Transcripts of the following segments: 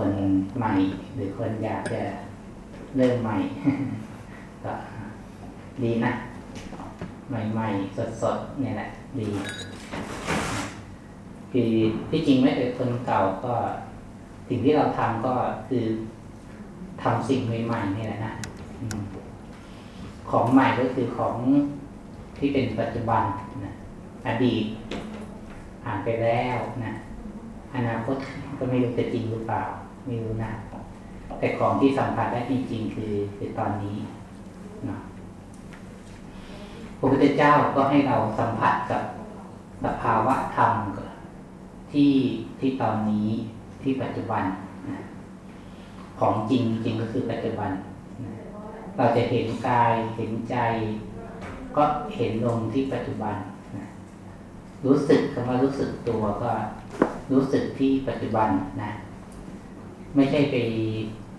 คนใหม่ หรือคนอยากจะเริ่มใหม่ก็ดีนะ ใหม่ๆ สดๆเนี่ยแหละ ดีคือที่จริงไม่แต่คนเก่าก็สิ่งที่เราทำก็คือทำสิ่งใหม่ๆนี่แหละนะของใหม่ก็คือของที่เป็นปัจจุบันนะอดีตผ่านไปแล้วนะอนาคตก็ไม่รู้จะจริงหรือเปล่า ไม่รู้นะแต่ของที่สัมผัสได้จริง ๆ คือคือตอนนี้นะพระพุทธเจ้าก็ให้เราสัมผัสกับสภาวะธรรมที่ที่ตอนนี้ที่ปัจจุบันนะของจริงจริงก็คือปัจจุบันนะเราจะเห็นกายเห็นใจ ก็เห็นลงที่ปัจจุบันนะรู้สึกคำว่ารู้สึกตัวก็รู้สึกที่ปัจจุบันนะ ไม่ใช่ไป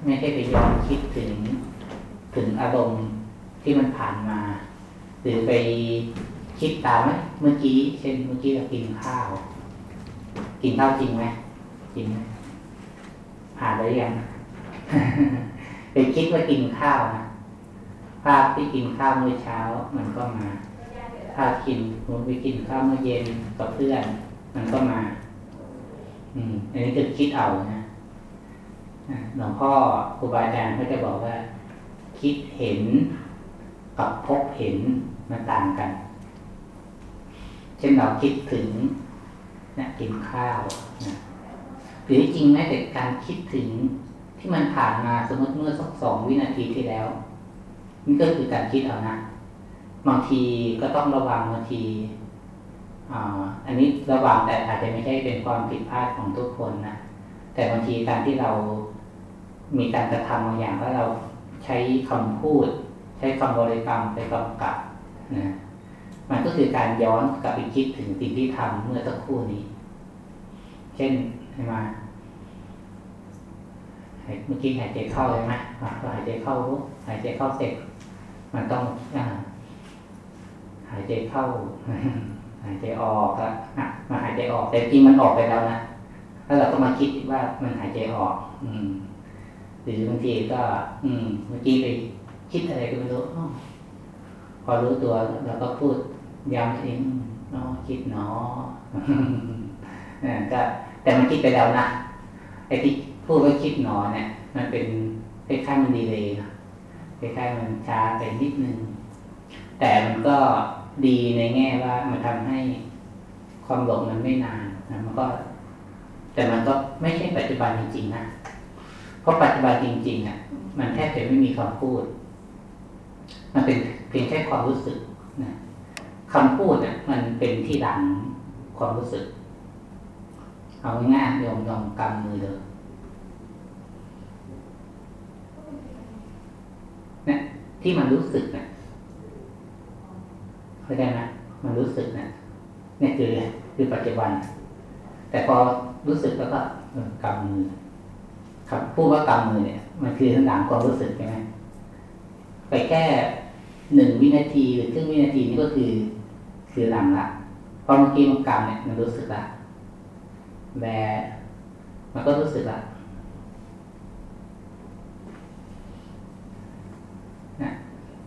ไม่ใช่ไปย้อนคิดถึงถึงอารมณ์ที่มันผ่านมา หรือไปคิดตามไหมเมื่อกี้ เช่นเมื่อกี้เรากินข้าว กินข้าวจริงไหมจริงไหมผ่านไปยังไปคิดว่ากินข้าวนะภาพที่กินข้าวเมื่อเช้า มันก็มาถ้ากินผมไปกินข้าวเมื่อเย็นกับเพื่อน มันก็มา อืมอันนี้คือคิดเอานะ หลวงพ่อครูบาอาจารย์เขาจะบอกว่า คิดเห็นกับพบเห็นมันต่างกัน เช่นเราคิดถึงนะกินข้าวนะหรือจริงแม้แต่การคิดถึงที่มันผ่านมาสมมติเมื่อสักสองวินาทีที่แล้วนี่ก็คือการคิดเอานะบางทีก็ต้องระวังบางทีอันนี้ระวังแต่อาจจะไม่ใช่เป็นความผิดพลาดของทุกคนนะแต่บางทีการที่เรา มีการกระทำบางอย่างแล้วเราใช้คำพูด ใช้คำบริกรรมไปกำกับนะมันก็คือการย้อนกลับไปคิดถึงสิ่งที่ทำเมื่อสักครู่นี้ เช่นใช่มเมื่อกี้หายใจเข้าใช่ไหมหายใจเข้าหายใจเข้าเสร็จ มันต้องหายใจเข้า หายใจออกอะมาหายใจออกแต่จริงมันออกไปแล้วนะแล้วเราก็มาคิดว่ามันหายใจออก อืม หรือบางทีก็ อืมเมื่อกี้ไปคิดอะไรก็ไม่รู้พอรู้ตัวเราก็พูดย้ำเองเนาะคิดเนาะก็แต่มันคิดไปแล้วนะไอ้ที่พูดว่าคิดหนอเนี่ย มันเป็นคล้ายๆมันดีเลยนะคล้ายๆมันช้าไปนิดนึง แต่มันก็ดีในแง่ว่ามันทำให้ความหลงมันไม่นานนะมันก็ แต่มันก็ไม่ใช่ปัจจุบันจริงๆนะ เพราะปัจจุบันจริงๆอะมันแทบจะไม่มีคำพูด มันเป็นเพียงแค่ความรู้สึกนะคำพูดเนี่ยมันเป็นที่หลังความรู้สึก เอาง่ายๆยอมยอมกำมือเลยเนี่ยที่มันรู้สึกนี่ยเข้าใจไหมมันรู้สึกนี่ยเนี่ยคือคือปัจจุบัน แต่พอรู้สึกแล้วก็กำมือ คำพูดว่ากำมือเนี่ย มันคือหลังความรู้สึกใช่ไหมไปแค่หนึ่งวินาทีหรือครึ่งวินาทีนี่ก็คือ คือหลังละพอเมื่อกี้มันกำเนี่ยมันรู้สึกละแบมันก็รู้สึกละนะ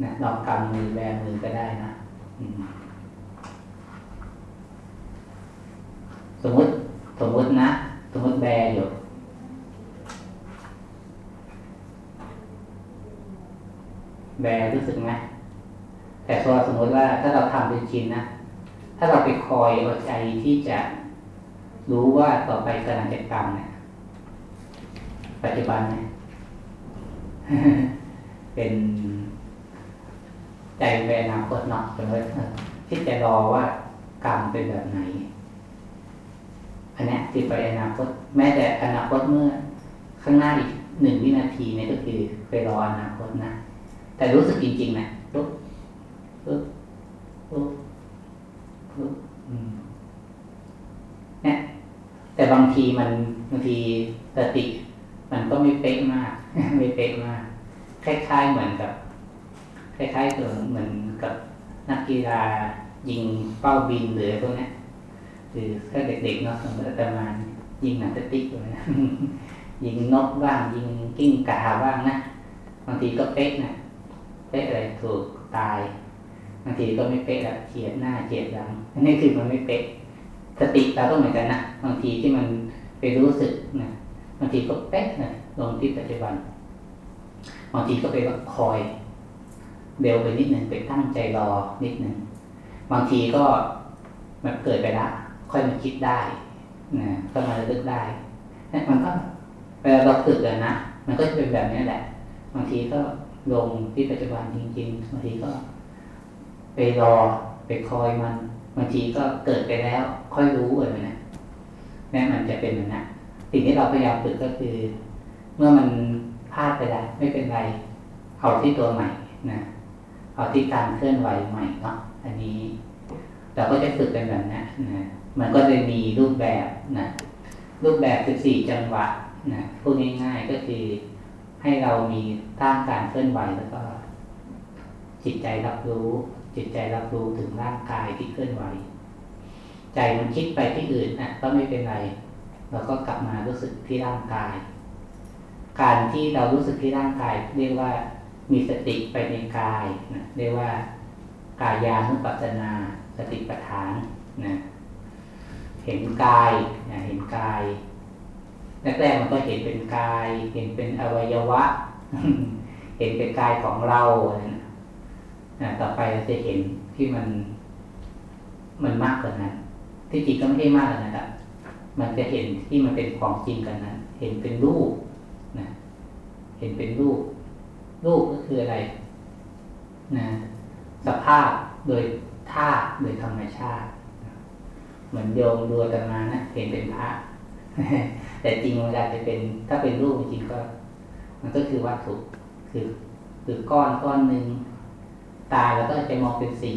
นะลองกำมือแบมือก็ได้นะสมมติสมมตินะ สมมติแบอยู่ แบรู้สึกไหมแต่พอสมมติว่าถ้าเราทำเป็นชินนะถ้าเราไปคอยอาใจที่จะรู้ว่าต่อไปกำลังจะกรรมเนี่ยปัจจุบันเนี่ยเป็นใจแปอนาคตเนาะสมมติที่จะรอว่ากรรมเป็นแบบไหนอันนี้ติดไปอนาคต แม้แต่อนาคตเมื่อข้างหน้าอีกหนึ่งวินาทีเนี่ยก็คือไปรออนาคตนะ แต่รู้สึกจริงๆนะปุ๊บปุ๊บปุ๊บปุ๊บเนี่ยแต่บางทีมันบางทีสติ มันก็ไม่เป๊ะมาก ไม่เป๊ะมาก คล้ายๆเหมือนกับ คล้ายๆตัวเหมือนกับนักกีฬายิงเป้าบินหรือพวกนี้หรือถ้าเด็กๆเนาะสมมติอาตมายิงหนังสติ๊กเลยนะยิงนกบ้างยิงกิ้งก่าบ้างนะบางทีก็เป๊ะนะ ป๊ะอะไรถูกตายบางทีก็ไม่เป๊ะแบบเฉียดหน้าเฉียดหลังอันนี้คือมันไม่เป๊ะสติเราก็เหมือนกันนะบางทีที่มันไปรู้สึกนะบางทีก็เป๊ะนะลงที่ปัจจุบันบางทีก็ไปคอยเร็วไปนิดหนึ่งไปตั้งใจรอนิดหนึ่งบางทีก็มันเกิดไปล้วค่อยมาคิดได้นะก็มาระลึกได้มันก็เวลาเราฝึกเลยนะมันก็จะเป็นแบบนี้แหละ บางทีก็ ลงที่ปัจจุบันจริงๆบางทีก็ ไปรอไปคอยมันบางทีก็เกิดไปแล้ว ค่อยรู้เลยนะแม้มันจะเป็นแบบนั้นสิ่งที่เราพยายามฝึกก็คือ เมื่อมันพลาดไปแล้วไม่เป็นไร เอาที่ตัวใหม่นะเอาที่การเคลื่อนไหวใหม่เนาะอันนี้ เราก็จะฝึกเป็นแบบนี้นนะมันก็จะมีรูปแบบนะรูปแบบคือสี่จังหวะนะพูดง่ายๆก็คือ ให้เรามีต้าการเคลื่อนไหวแล้วก็ จิตใจรับรู้ จิตใจรับรู้ถึงร่างกายที่เคลื่อนไหว ใจมันคิดไปที่อื่นนะก็ไม่เป็นไรเราก็กลับมารู้สึกที่ร่างกาย การที่เรารู้สึกที่ร่างกาย เรียกว่ามีสติไปในกายนะเรียกว่ากายานุปัสสนาสติปัฏฐานนะเห็นกายนะเห็นกาย แรกๆมันก็เห็นเป็นกาย เห็นเป็นอวัยวะ เห็นเป็นกายของเรานะต่อไปเราจะเห็นที่มัน มันมากกว่านั้น ที่จริงก็ไม่ได้มากนะครับมันจะเห็นที่มันเป็นของจริงกันนั้น เห็นเป็นรูปนะเห็นเป็นรูป รูปก็คืออะไรนะสภาพโดยธาตุโดยธรรมชาติ เหมือนโยมดูกันมานะเห็นเป็นพระ แต่จริงเวลาจะเป็นถ้าเป็นรูปจริงก็ มันก็คือวัตถุคือคือก้อนก้อนหนึ่งตาแล้วก็จะมองเป็นสี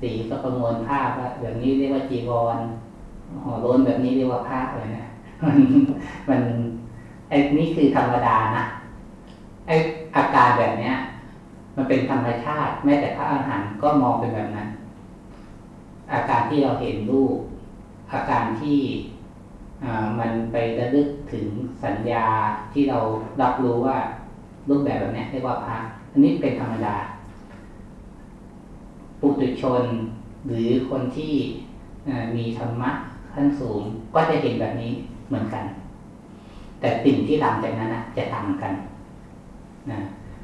สีก็ประมวลภาพว่าแบบนี้เรียกว่าจีวรห่อล้นแบบนี้เรียกว่าผ้าอะไรนะมันมันไอ้นี่คือธรรมดานะไอ้อาการแบบเนี้ย มันเป็นธรรมชาติ แม้แต่พระอาหารก็มองเป็นแบบนั้น อาการที่เราเห็นรูปอาการที่ มันไประลึกถึงสัญญาที่เรารับรู้ว่ารูปแบบแบบนี้เรียกว่าพระอันนี้เป็นธรรมดา ปุถุชนหรือคนที่มีธรรมะขั้นสูงก็จะเห็นแบบนี้เหมือนกัน แต่สิ่งที่หลังจากนั้นนะจะต่างกันนะ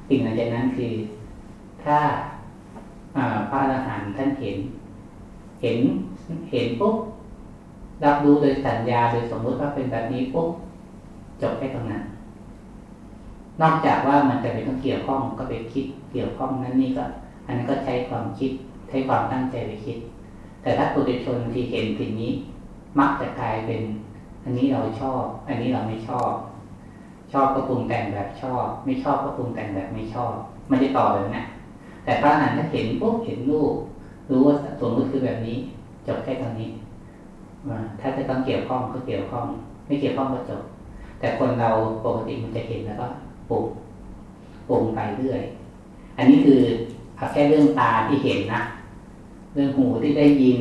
สิ่งหลังจากนั้นคือ ถ้าพระอรหันต์ท่านเห็น เห็นเห็นปุ๊บ รับรู้โดยสัญญาโดยสมมุติว่าเป็นแบบนี้ปุ๊บจบแค่ตรงนั้น นอกจากว่ามันจะไปต้องเกี่ยวข้องก็ไปคิดเกี่ยวข้องนั้นนี่ก็ อันนั้นก็ใช้ความคิดใช้ความตั้งใจไปคิด แต่ถ้าปุถุชนที่เห็นสิ่งนี้ มักจะกลายเป็น อันนี้เราชอบ อันนี้เราไม่ชอบ ชอบก็ปรุงแต่งแบบชอบ ไม่ชอบก็ปรุงแต่งแบบไม่ชอบมันจะต่อเลยนะแต่พระนั้นถ้าเห็นปุ๊บเห็นรูปรู้ว่าสมมติคือแบบนี้ จบแค่ตรงนี้ ถ้าจะต้องเกี่ยวข้องก็เกี่ยวข้อง ไม่เกี่ยวข้องก็จบ แต่คนเราปกติมันจะเห็นแล้วก็ปรุงปรุงไปเรื่อย อันนี้คือเอาแค่เรื่องตาที่เห็นนะ เรื่องหูที่ได้ยิน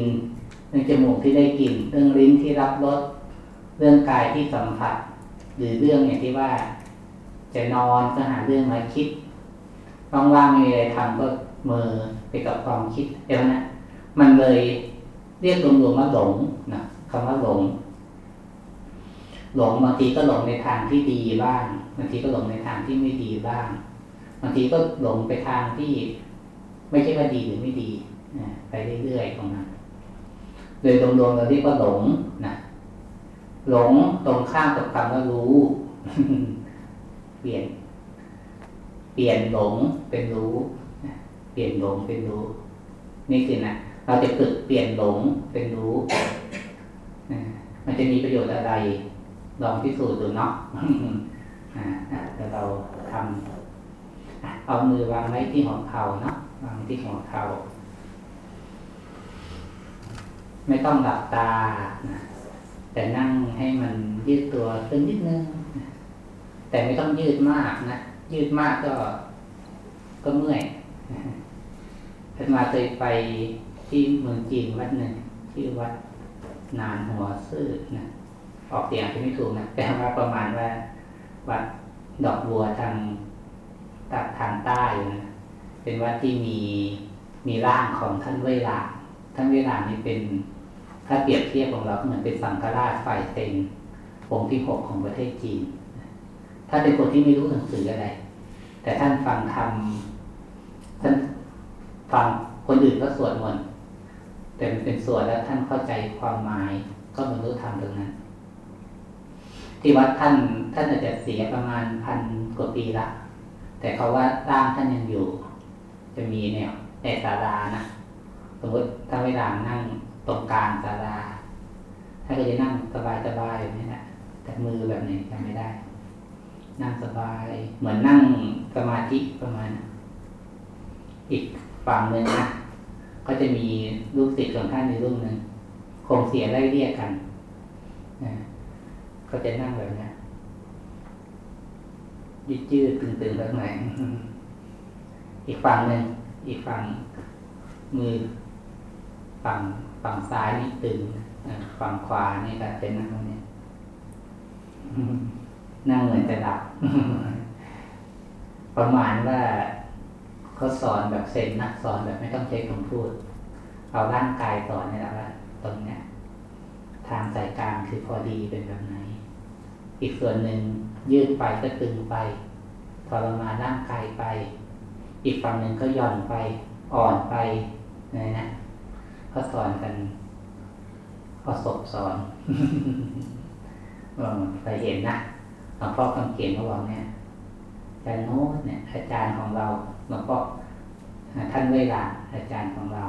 เรื่องจมูกที่ได้กลิ่น เรื่องลิ้นที่รับรส เรื่องกายที่สัมผัส หรือเรื่องอย่างที่ว่า จะนอนก็หาเรื่องมาคิดว่างๆมีอะไรทำก็มือไปกับความคิดเดี๋ยวนะ มันเลยเรียกรวมๆว่าหลงนะ คำว่าหลง หลงบางทีก็หลงในทางที่ดีบ้างบางทีก็หลงในทางที่ไม่ดีบ้างบางทีก็หลงไปทางที่ไม่ใช่ว่าดีหรือไม่ดีนะไปเรื่อยๆตรงนั้นโดยรวมๆเราเรียกว่าหลงนะหลงตรงข้ามกับคำว่ารู้ เปลี่ยน เปลี่ยนหลงเป็นรู้เปลี่ยนหลงเป็นรู้ นี่คือนะเราจะฝึกเปลี่ยนหลงเป็นรู้ มันจะมีประโยชน์อะไร ลองพิสูจน์ดูเนาะเดี๋ยวเราทำเอามือวางไว้ที่หัวเข่าเนาะวางที่หัวเข่าไม่ต้องหลับตาแต่นั่งให้มันยืดตัวขึ้นนิดนึงแต่ไม่ต้องยืดมากนะยืดมากก็ก็เมื่อยท่านมาเคยไปที่เมืองจีนวัดหนึ่งที่วัด นานหัวซื่อนะออกเสียงที่ไม่ถูกนะแต่ว่าประมาณว่าวัดดอกบัวทางตักทางใต้นะเป็นวัดที่มีมีร่างของท่านเวลาท่านเวลานี่เป็นถ้าเปรียบเทียบของเราเหมือนเป็นสังฆราชฝ่ายเต็งองค์ที่หกของประเทศจีน ถ้าเป็นคนที่ไม่รู้หนังสืออะไร แต่ท่านฟังธรรมท่านฟังคนอื่นก็สวดมนต์ แต่มันเป็นส่วดแล้วท่านเข้าใจความหมายก็บรรลุธรรมตรงนั้น ที่วัดท่านท่านอาจจะเสียประมาณพันกว่าปีละแต่เขาว่าร่างท่านยังอยู่ จะมีเนี่ยในศาลานะสมมติถ้าเวลานั่งตรงกลางศาลาท่านก็จะนั่งสบายๆแบบนี้แหละแต่มือแบบนี้จำไม่ได้ นั่งสบาย เหมือนนั่งสมาธิประมาณ อีกฝั่งหนึ่งนะ ก็จะมีลูกศิษย์ของท่านในรูปหนึ่งคงเสียไล่เรียกกันนะก็จะนั่งแบบนี้ยืดยืดตึงตึงแบบไหนอีกฝั่งหนึ่งอีกฝั่งมือฝั่งฝั่งซ้ายนี่ตึงฝั่งขวานี่ก็เป็นนั่งแบบนี้นั่งเหมือนจะหลับประมาณว่า เขาสอนแบบเซนนะสอนแบบไม่ต้องใช้คำพูด เอาร่างกายสอนนี่แหละว่าตรงเนี้ยทางสายกลางคือพอดีเป็นแบบไหน อีกส่วนหนึ่งยืดไปก็ตึงไปทรมานร่างกายไป อีกฝั่งหนึ่งก็หย่อนไปอ่อนไปนะนะเขาสอนกันเขาศพสอนเออไปเห็นนะหลวงพ่อคำเขียนเขาบอกเนี่ยอาจารย์โน้ตเนี่ยอาจารย์ของเรา หลวงพ่อท่านเวลาอาจารย์ของเรา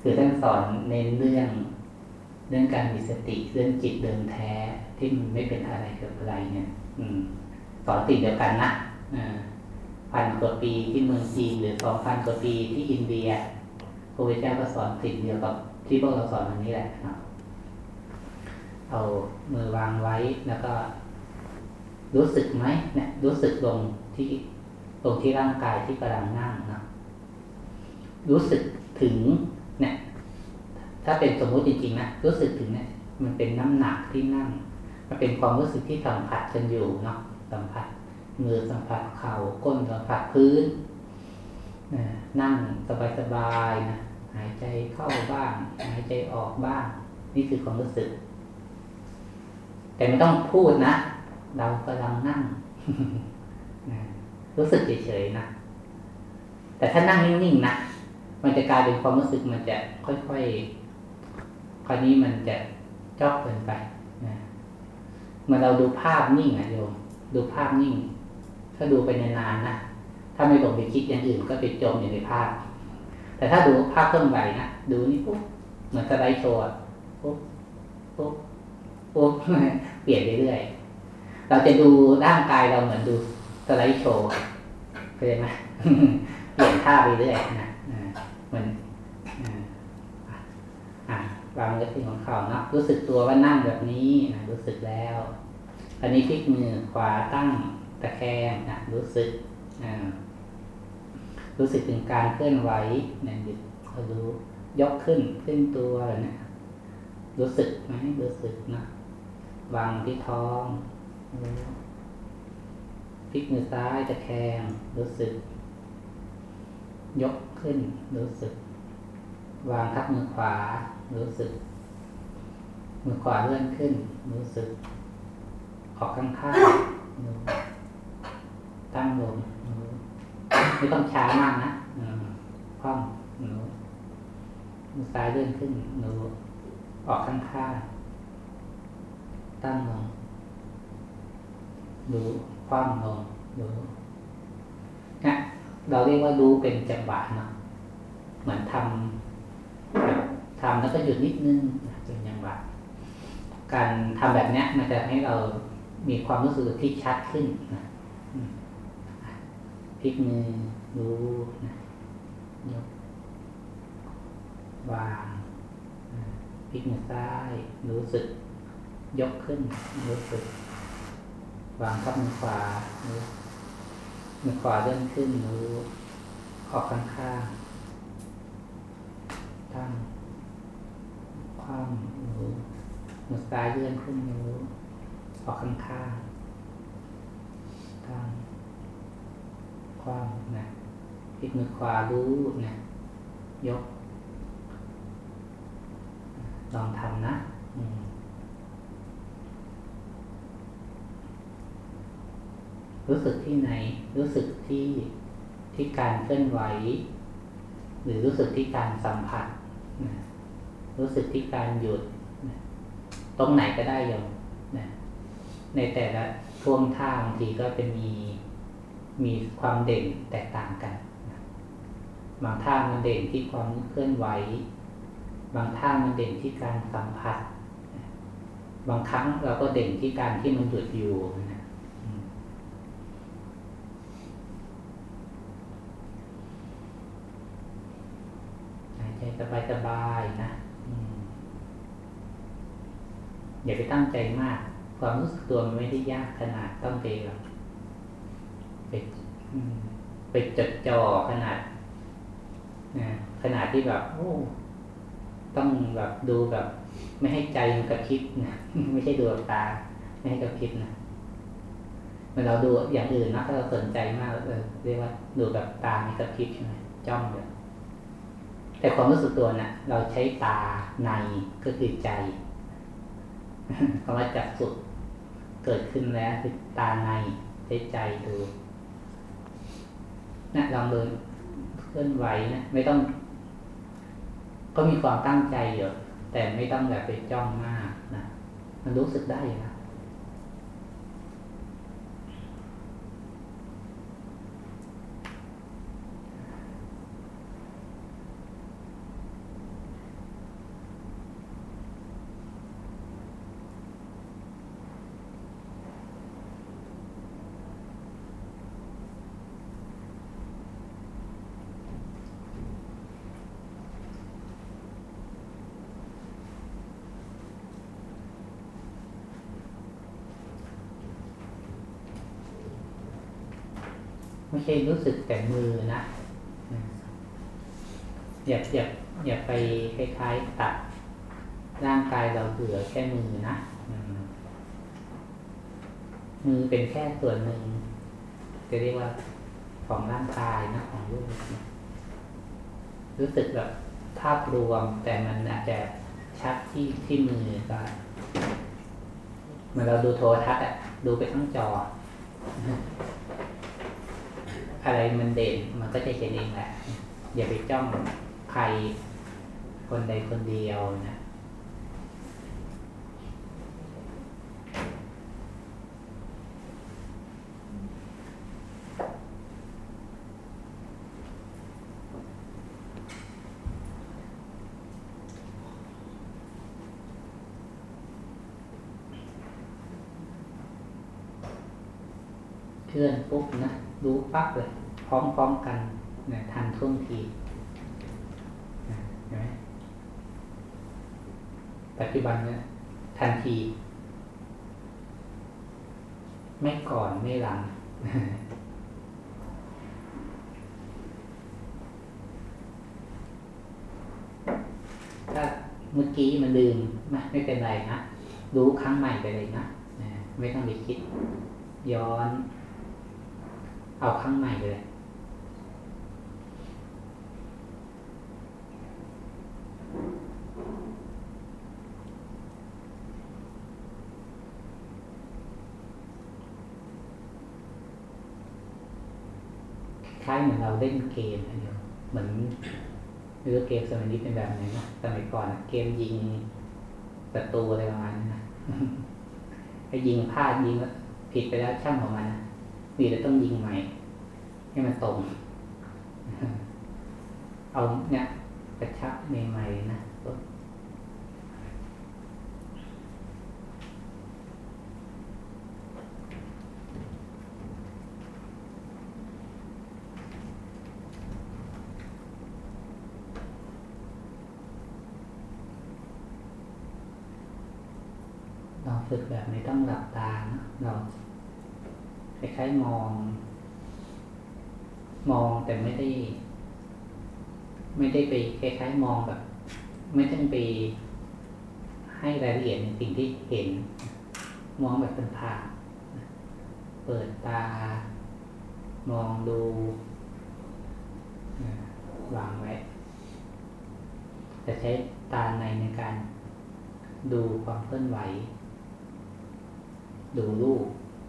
คือท่านสอนเน้นเรื่องเรื่องการมีสติเรื่องจิตเดิมแท้ที่มันไม่เป็นอะไรกับอะไรเนี่ย อืมสอนสิ่งเดียวกันนะอพันกว่าปีที่เมืองจีนหรือสองพันกว่าปีที่อินเดียพระพุทธเจ้าก็สอนสิ่งเดียวกับที่พวกเราสอนวันนี้แหละเนาะเอามือวางไว้แล้วก็ รู้สึกไหมเนี่ย รู้สึกลงที่ ตรงที่ร่างกายที่กำลังนั่งนะรู้สึกถึงเนี่ย ถ้าเป็นสมมุติจริงๆนะรู้สึกถึงเนี่ย มันเป็นน้ำหนักที่นั่ง มันเป็นความรู้สึกที่สัมผัสกันอยู่เนาะสัมผัสมือสัมผัสเข่าก้นสัมผัสพื้นนั่งสบายๆนะหายใจเข้าบ้าง หายใจออกบ้าง นี่คือความรู้สึก แต่ไม่ต้องพูดนะ เรากำลังนั่ง รู้สึกเฉยๆนะ แต่ถ้านั่งนิ่งๆนะ มันจะกลายเป็นความรู้สึกมันจะค่อยๆ คราวนี้มันจะจอกเกินไปนะเมื่อเราดูภาพนิ่งอะโยม ดูภาพนิ่ง ถ้าดูไปนานๆนะ ถ้าไม่หลงไปคิดอย่างอื่นก็ไปจมอยู่ในภาพ แต่ถ้าดูภาพเคลื่อนไหวนะ ดูนี่ปุ๊บ เหมือนสไลด์โชว์ปุ๊บ ปุ๊บ ปุ๊บ เปลี่ยนเรื่อยๆ เราจะดูร่างกายเราเหมือนดู สไลด์โชว์เข้าใจไหมเปลี่ยนท่าไปเรื่อยนะเหมือนวางไว้ที่ของเขาเนาะรู้สึกตัวว่านั่งแบบนี้นะรู้สึกแล้ว อันนี้พลิกมือขวาตั้งตะแคงนะรู้สึกรู้สึกถึงการเคลื่อนไหวเนี่ยหยุดราดูยกขึ้นขึ้นตัวอะไรนะรู้สึกไหมรู้สึกนะวางที่ท้องรู้ พลิกมือซ้ายตะแคงรู้สึก ยกขึ้น รู้สึก วางทับมือขวา รู้สึก มือขวาเลื่อนขึ้น รู้สึก ออกข้างข้างตั้งลงไม่ต้องช้ามากนะอืมคว่ำรู้มือซ้ายเลื่อนขึ้นรู้ออกข้างข้างตั้งลงรู้ คว่ำลงรู้นะเราเรียกว่ารู้เป็นจังหวะเนาะเหมือนทำทำแล้วก็หยุดนิดนึงเป็นจังหวะการทำแบบเนี้ยมันจะให้เรามีความรู้สึกที่ชัดขึ้นนะพลิกมือรู้นะยกวางพลิกมือซ้าย รู้สึก ยกขึ้น รู้สึก วางทับมือขวารู้มือขวาเลื่อนขึ้นรู้ออกข้างข้างตั้งคว่ำรู้มือซ้ายเลื่อนขึ้นรู้ออกข้างข้างตั้งคว่ำนะพลิกมือขวารู้นะยก ลองทำนะ รู้สึกที่ไหน รู้สึกที่ที่การเคลื่อนไหว หรือรู้สึกที่การสัมผัสนะรู้สึกที่การหยุดนะตรงไหนก็ได้อย่างนะในแต่ละท่วงท่าบางทีก็จะมีมีความเด่นแตกต่างกันนะบางท่ามันเด่นที่ความเคลื่อนไหว บางท่ามันเด่นที่การสัมผัส บางครั้งเราก็เด่นที่การที่มันหยุดอยู่นะหายใจสบายๆนะ อย่าไปตั้งใจมาก ความรู้สึกตัวมันไม่ได้ยากขนาดต้องไปแบบไปไปจดจ่อขนาดนะขนาดที่แบบ โอ้ต้องแบบดูแบบ ไม่ให้ใจมันกระพริบนะไม่ใช่ดูตา ไม่ให้กระพริบนะเมื่อเราดูอย่างอื่นนะถ้าเราสนใจมากเออเรียกว่าดูแบบตาไม่กระพริบใช่ไหมจ้องเลยแต่ความรู้สึกตัวนะ่ะ เราใช้ตาในก็คือใจ คำว่าจักสุดเกิดขึ้นแล้วคือตาในใช้ใจดูนะลองเดินเคลื่อนไหวนะไม่ต้อง ก็มีความตั้งใจอยู่แต่ไม่ต้องแบบไปจ้องมากนะมันรู้สึกได้นะ ใช่รู้สึกแต่มือนะอย่าอย่าอย่าไปคล้ายๆตัดร่างกายเราเหลือแค่มือนะมือเป็นแค่ส่วนหนึ่งจะเรียกว่าของร่างกายนะของรูปรู้สึกแบบภาพรวมแต่มันอาจจะชัดที่ที่มือก็เหมื่อเราดูโทรทัศน์อะดูไปทั้งจอ อะไรมันเด่นมันก็จะเห็นเองแหละ อย่าไปจ้องใครคนใดคนเดียวนะเคลื่อนปุ๊บนะ รู้ปั๊บเลย พร้อมๆกันนะทันท่วงทีเห็นไหมปัจจุบันเนี่ยทันที ไม่ก่อนไม่หลัง ถ้าเมื่อกี้มันลืมนะไม่เป็นไรนะรู้ครั้งใหม่ไปเลยนะไม่ต้องไปคิด ย้อน เอาข้งในเลยคล้ายเหมือน เราเล่นเกมอะไรเหมือนไม่รู้เกมสมัยนี้เป็นแบบไหนนะสมัยก่อนเกมยิงประตูอะไรประมาณนี้นะให้ยิงพลาดยิงผิดไปแล้วช่างของมันนะมีแต่ต้องยิงใหม่ ให้มันตรงเอาเนี่ยกระชับใหม่ๆนะเราฝึกแบบ ไม่ต้องหลับตานะเราคล้ายๆมอง มองแต่ไม่ได้ ไม่ได้ไปคล้ายๆมองแบบ ไม่ต้องไปให้รายละเอียดในสิ่งที่เห็น มองแบบเป็นผ่านเปิดตา มองดูวางไว้ จะใช้ตาในในการดูความเคลื่อนไหว ดูรูป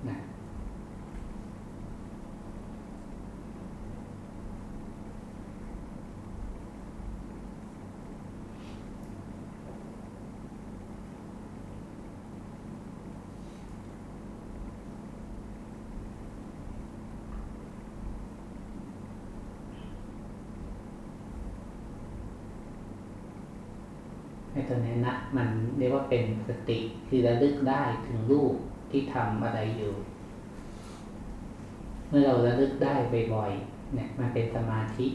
นะไอ้ตัวนี้นะมันเรียกว่าเป็นสติคือระลึกได้ถึงรูป ที่ทำอะไรอยู่ เมื่อเราระลึกได้บ่อยๆเนี่ยมันเป็นสมาธิ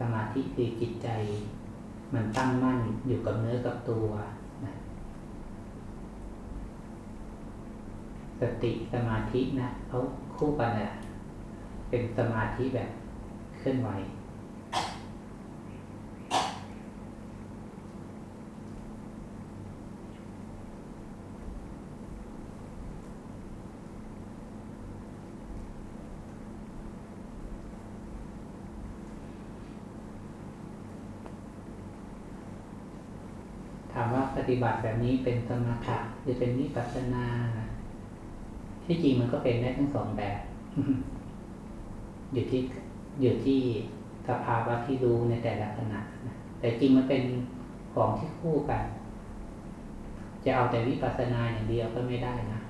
สมาธิคือจิตใจ มันตั้งมั่นอยู่กับเนื้อกับตัวนะสติสมาธินะเขาคู่กันนะเป็นสมาธิแบบเคลื่อนไหวามว่าป ฏิบัติแบบนี้เป็นสมถะหรือเป็นวิปัสสนา ที่จริงมันก็เป็นได้ทั้งสองแบบอยู่ที่อยู่ที่สภาวะที่รู้ในแต่ละขณะนะแต่จริงมันเป็นของที่คู่กัน จะเอาแต่วิปัสสนาอย่างเดียวก็ไม่ได้นะ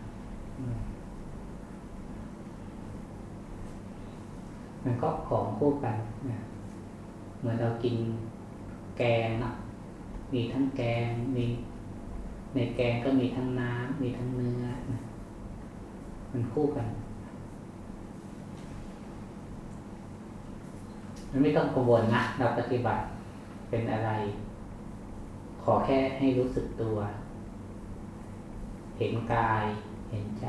มันก็ของคู่กันนะเหมือนเรากินแกงนะ มีทั้งแกง มีในแกงก็มีทั้งน้ำมีทั้งเนื้อนะมันคู่กัน มันไม่ต้องกังวลนะ เราปฏิบัติเป็นอะไร ขอแค่ให้รู้สึกตัว เห็นกาย เห็นใจ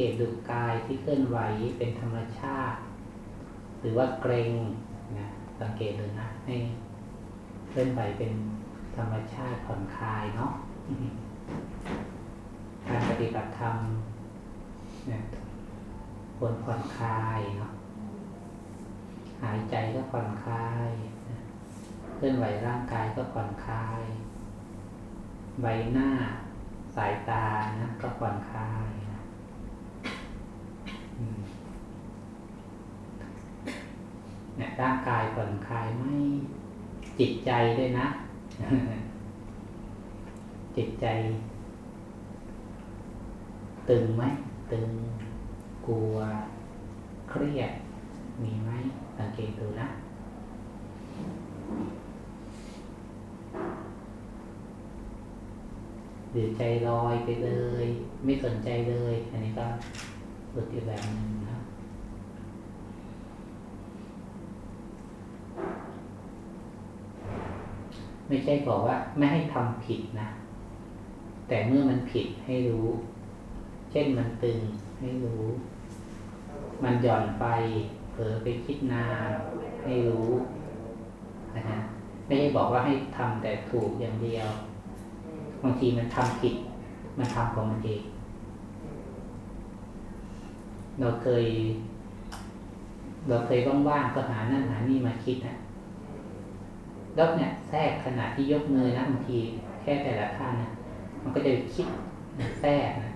กตดูกายที่เคลื่อนไหวเป็นธรรมชาติ หรือว่าเกรงนะสังเกตดูนะให้เคลื่อนไหวเป็นธรรมชาติผ่อนคลายเนาะการปฏิบัติธรรมเนี่ยควรผ่อนคลายเนาะหายใจก็ผ่อนคลายเคลื่อนไหวร่างกายก็ผ่อนคลายใบหน้าสายตานะก็ผ่อนคลาย เนี่ยร่างกายผ่อนคลายไม่จิตใจด้วยนะ จิตใจ ตึงไหมตึงกลัว เครียด มีไหมสังเกตดูนะหรือใจลอยไปเลย ไม่สนใจเลย อันนี้ก็ ฝึกอีกแบบหนึ่งนะไม่ใช่บอกว่าไม่ให้ทำผิดนะ แต่เมื่อมันผิดให้รู้ เช่นมันตึงให้รู้ มันหย่อนไป เผลอไปคิดนานให้รู้นะฮะไม่ใช่บอกว่าให้ทำแต่ถูกอย่างเดียว บางทีมันทำผิด มันทำของมันเอง เราเคย เราเคยว่างๆก็หานั่นหานี่มาคิดนะแล้วเนี่ยแทรกขณะที่ยกมือนะบางทีแค่แต่ละท่านนะมันก็จะคิดแทรกนะ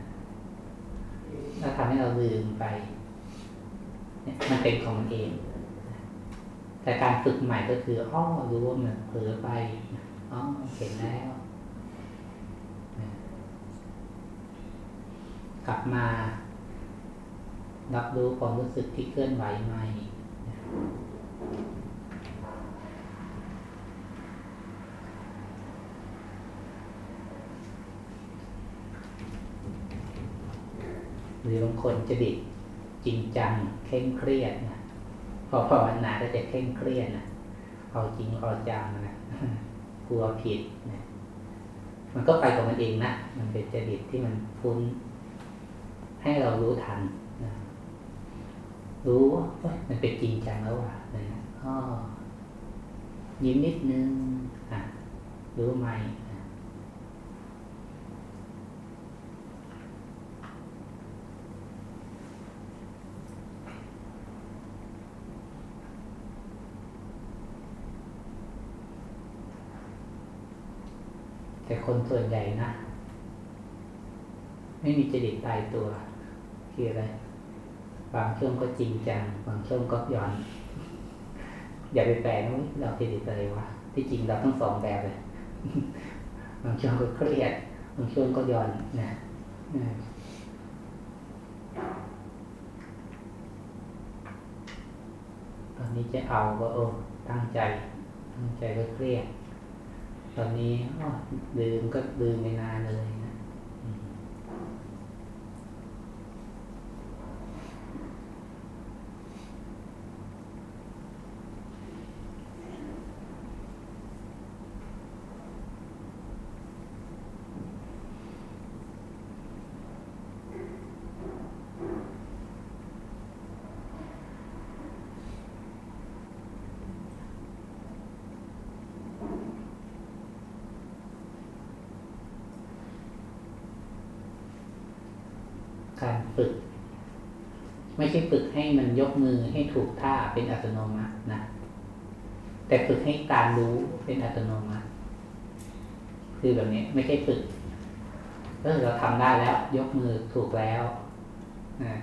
แล้วทำให้เราลืมไปเนี่ยมันเป็นของมันเอง แต่การฝึกใหม่ก็คืออ้อรู้ว่ามันเผลอไปอ๋อเห็นแล้วกลับมา รับรู้ความรู้สึกที่เคลื่อนไหวใหม่หรือบางคนจะดิจริงจังเคร่งเครียดนะพอภาวนาก็จะเคร่งเครียดนะเอาจริงเอาจังนะกลัวผิดนะมันก็ไปกับมันเองนะมันเป็นจริตที่มันพุ้นให้เรารู้ทัน รู้ว่ามันเป็นจริงจังแล้วว่ะนะอ๋อยิ้มนิดนึงอะรู้ไหมแต่คนส่วนใหญ่นะ ไม่มีจริตตายตัวคืออะไร บางช่วงก็จริงจังบางช่วงก็หย่อน อย่าไปแปลนะเราจริตอะไรวะที่จริงเราต้องสองแบบเลยบางช่วงก็เครียดบางช่วงก็หย่อนนะตอนนี้จะเอาก็โอ้ตั้งใจ ตั้งใจก็เครียดตอนนี้ลืมก็ลืมไม่นานเลยนะการฝึก ไม่ใช่ฝึกให้มันยกมือให้ถูกท่าเป็นอัตโนมัตินะ แต่ฝึกให้การรู้เป็นอัตโนมัติ คือแบบนี้ไม่ใช่ฝึกเออเราทำได้แล้ว ยกมือถูกแล้ว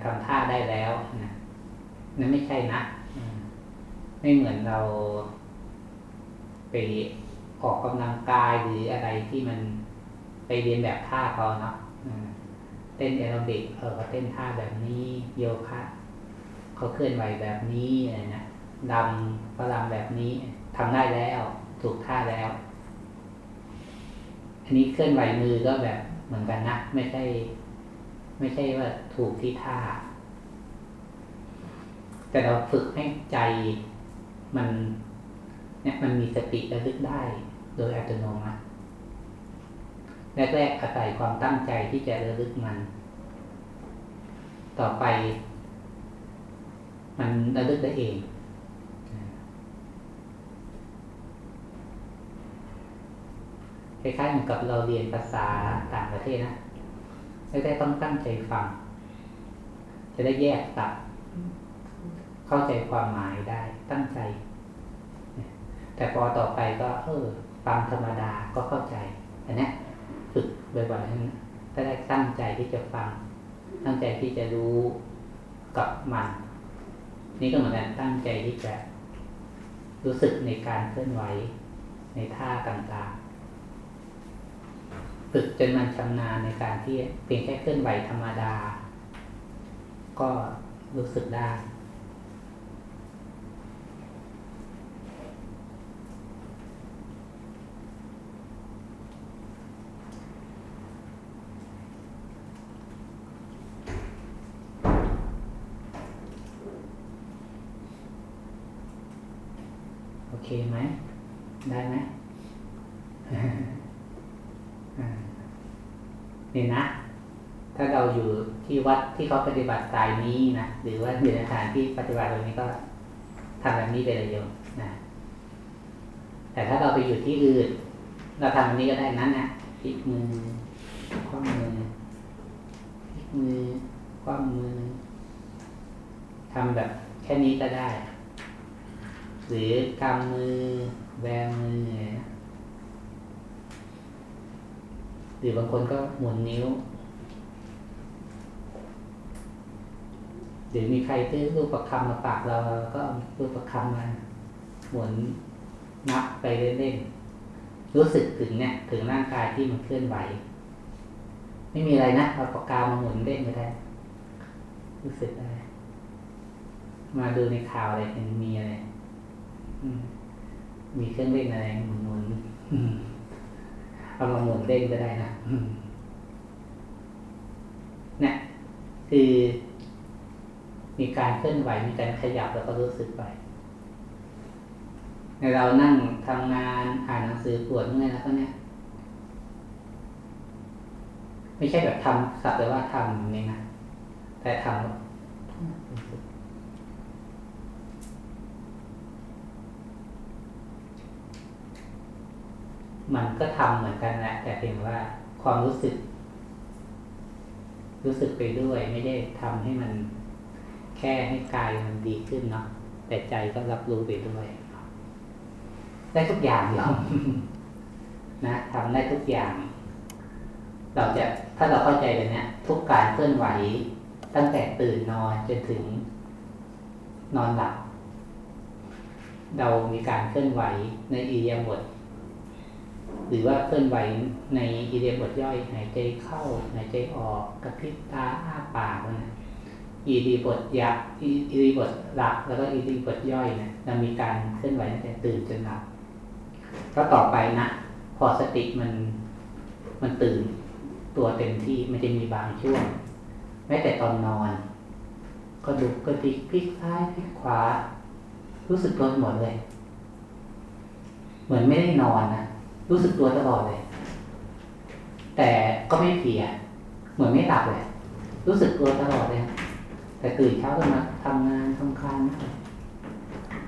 ทำท่าได้แล้วนะนั่นไม่ใช่นะไม่เหมือนเราไปออกกำลังกายหรืออะไรที่มันไปเรียนแบบท่าเขาเนาะเต้นแอโรบิกเออเขาเต้นท่าแบบนี้โยคะ เขาเคลื่อนไหวแบบนี้อะไรนะดำฝรั่งแบบนี้ทำได้แล้ว ถูกท่าแล้ว อันนี้เคลื่อนไหวมือก็แบบเหมือนกันนะไม่ใช่ ไม่ใช่ว่าถูกที่ท่า แต่เราฝึกให้ใจมันเนี่ยมันมีสติระลึกได้โดยอัตโนมัติแรกๆอาศัยความตั้งใจที่จะระลึกมัน ต่อไป มันระลึกได้เองคล้ายๆกับเราเรียนภาษาต่างประเทศนะแรกๆต้องตั้งใจฟัง จะได้แยกตัดเข้าใจความหมายได้ตั้งใจ แต่พอต่อไปก็ เออฟังธรรมดาก็เข้าใจอันนี้ฝึกบ่อยๆนั้นถ้าได้ตั้งใจที่จะฟัง ตั้งใจที่จะรู้กับมัน นี่ก็เหมือนกันตั้งใจที่จะรู้สึกในการเคลื่อนไหวในท่าต่างๆ ฝึกจนมันชำนาญในการที่เพียงแค่เคลื่อนไหวธรรมดา ก็รู้สึกได้เคไหม ได้ไหม นี่นะ ถ้าเราอยู่ที่วัดที่เขาปฏิบัติสายนี้นะหรือว่าอยู่ในสถานที่ปฏิบัติแบบนี้ก็ทำแบบนี้ไปเลยโยมนะแต่ถ้าเราไปอยู่ที่อื่น เราทำแบบนี้ก็ได้นั้นนะพลิกมือคว่ำมือพลิกมือคว่ำมือทำแบบแค่นี้ก็ได้ หรือกำมือแบมือ หรือบางคนก็หมุนนิ้วหรือมีใครตื้อรูปประคำมาปากเราก็รูปประคำมาหมุนนับไปเล่นๆรู้สึกถึงเนี่ย ถึงร่างกายที่มันเคลื่อนไหว ไม่มีอะไรนะเอาปากกามาหมุนเล่นก็ได้ รู้สึกได้มาดูในข่าวอะไรเห็นมีอะไรมีเครื่องเล่นอะไรหมุนหมุน เอามาหมุนเล่นก็ได้นะเนี่ยคือมีการเคลื่อนไหวมีการขยับแล้วก็รู้สึกไปในเรานั่งทำงานอ่านหนังสือปวดเมื่อยแล้วก็เนี่ย ไม่ใช่แบบทำสักแต่ว่าทำนี่นะแต่ทำ มันก็ทำเหมือนกันแหละแต่เพียงว่าความรู้สึก รู้สึกไปด้วย ไม่ได้ทำให้มันแค่ให้กายมันดีขึ้นเนาะแต่ใจก็รับรู้ไปด้วยได้ทุกอย่างยอมนะทำได้ทุกอย่าง เราจะถ้าเราเข้าใจแบบนี้ทุกการเคลื่อนไหว ตั้งแต่ตื่นนอนจนถึง นอนหลับ เรามีการเคลื่อนไหวในอิริยาบถ หรือว่าเคลื่อนไหวในอิริยบถย่อยหายใจเข้าหายใจออกกระพริบตาอ้าปากนะอิริยบถยักอิริยบถหลับแล้วก็อิริยบถย่อยนะเรามีการเคลื่อนไหวตั้งแต่ตื่นจนหลับก็ต่อไปนะ พอสติมันมันตื่นตัวเต็มที่มันจะมีบางช่วงแม้แต่ตอนนอน ก็ดุกกระดิกพลิกซ้ายพลิกขวา รู้สึกตัวหมดเลย เหมือนไม่ได้นอนนะ รู้สึกตัวตลอดเลย แต่ก็ไม่เพีย เหมือนไม่หลับเลย รู้สึกตัวตลอดเลย แต่ตื่นเช้าขึ้นมาทำงานทำการ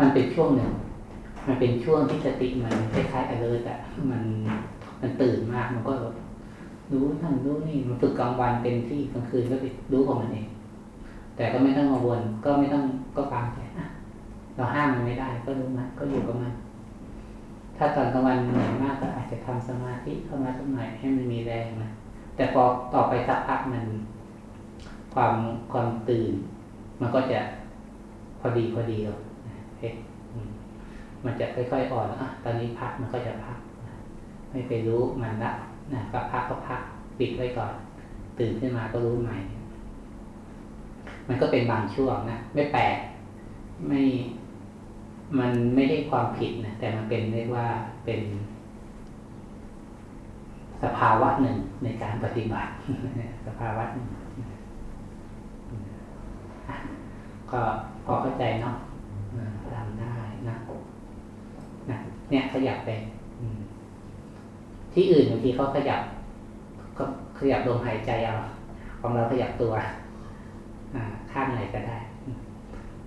มันเป็นช่วงหนึ่ง มันเป็นช่วงที่สติมันคล้ายๆ alert อะมันมันตื่นมากมันก็รู้นั่นรู้นี่มันฝึกกลางวันเต็มที่กลางคืนก็ไปรู้ของมันเอง แต่ก็ไม่ต้องกังวลก็ไม่ต้องก็ฟังใจอ่เราห้ามมันไม่ได้ ก็รู้มันก็อยู่กับมัน ถ้าตอนกลางวันเหนื่อยมากก็อาจจะทำสมาธิเข้ามาสักหน่อยให้มันมีแรงนะแต่พอต่อไปสักพักมัน ความความตื่น มันก็จะพอดีพอดีแล้วมันจะค่อยๆอ่อนอะตอนนี้พักมันก็จะพักไม่ไปรู้มันละนะก็พักก็พักปิดไว้ก่อน ตื่นขึ้นมาก็รู้ใหม่ มันก็เป็นบางช่วงนะไม่แปลกไม่ มันไม่ได้ความผิดนะแต่มันเป็นเรียกว่าเป็น สภาวะหนึ่งในการปฏิบัติ สภาวะหนึ่งก็พอเข้าใจเนาะทำได้นะนะเนี่ยขยับไปที่อื่นบางทีเขาขยับ ก็ขยับลมหายใจเอาของเราขยับตัวข้างไหนก็ได้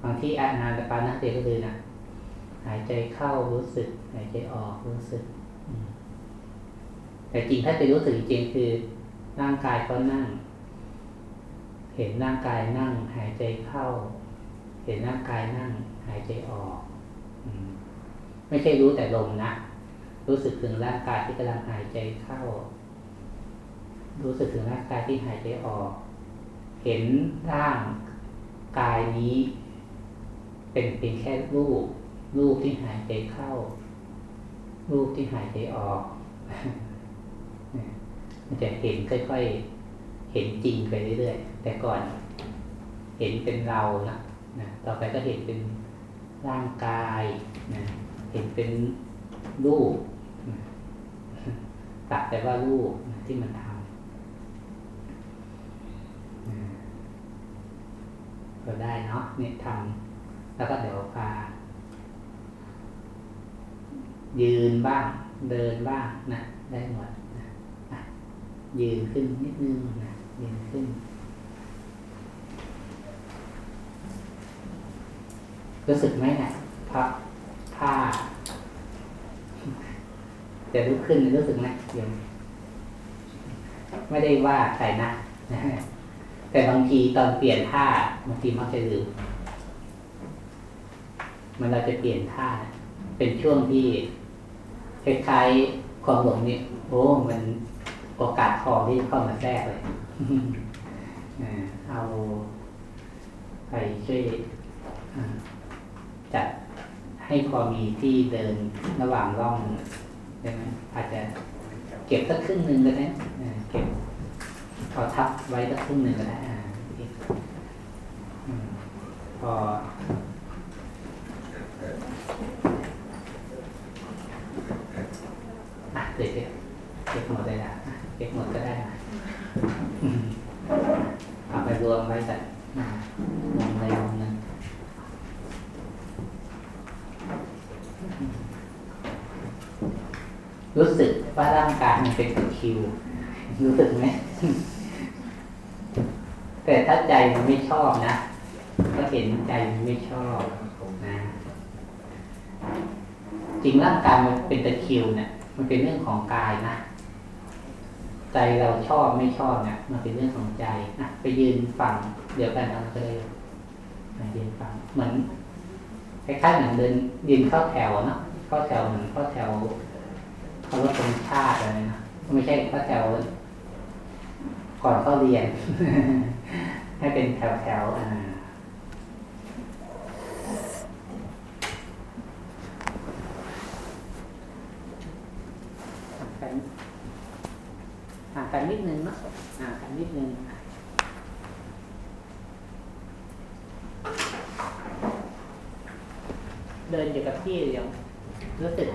บางที่อานาปานาเตก็คือนะ หายใจเข้ารู้สึก หายใจออกรู้สึก แต่จริงถ้าจะรู้สึกจริงคือร่างกายก็นั่ง เห็นร่างกายนั่ง หายใจเข้า เห็นร่างกายนั่ง หายใจออกไม่ใช่รู้แต่ลมนะรู้สึกถึงร่างกายที่กำลังหายใจเข้า รู้สึกถึงร่างกายที่หายใจออก เห็นร่างกายนี้ เป็นเพียงแค่รูป รูปที่หายใจเข้า รูปที่หายใจออก มันจะเห็นค่อยๆ เห็นจริงไปเรื่อยๆ แต่ก่อน เห็นเป็นเรานะนะต่อไปก็เห็นเป็นร่างกายนะเห็นเป็นรูปตัดแต่ว่ารูปที่มันทำก็ได้เนาะเนี่ยทำแล้วก็เดี๋ยวพา ยืนบ้าง เดินบ้างนะได้หมดนะยืนขึ้นนิดนึงนะยืนขึ้น รู้สึกไหมนะี่ยพับผ้าจะลุกขึ้นรู้สึกไหมโยมไม่ได้ว่าใครนะแต่บางทีตอนเปลี่ยนท่าบางทีมักจะลืมมันเราจะเปลี่ยนท่า เป็นช่วงที่ คล้ายๆความหลงนี่โอ้มันโอกาสทองที่เข้ามาแทรกเลยเอาไปช่วยจัดให้พอมีที่เดินระหว่างร่องใช่ไหมอาจจะเก็บสักครึ่งหนึ่งก็ได้เก็บเอาทับไว้สักครึ่งหนึ่งก็ได้พอ วมไว้แต่มองในมองนั้นรู้สึกว่าร่างกายมันเป็นตะคิว รู้สึกไหมแต่ถ้าใจมันไม่ชอบนะ ก็เห็นใจมันไม่ชอบนะจริงร่างกายมันเป็นตะคิวเนะี่ยมันเป็นเรื่องของกายนะ ใจเราชอบไม่ชอบเนี่ยมันเป็นเรื่องของใจนะไปยืนฝั่งเดี๋ยวกันเอาก็ได้ไปยืนฝั่งเหมือนคล้ายๆเหมือนเดินยืนเข้าแถวเนาะเข้าแถวเหมือนเข้าแถวเขารพตรงชาติอะไรนะไม่ใช่เข้าแถวก่อนเข้าเรียน ให้เป็นแถวแถวๆอ่าห่างกั นิดนึงเนาะห่างกันนิดนึงเดินอยู่กับที่หรือยังรู้สึก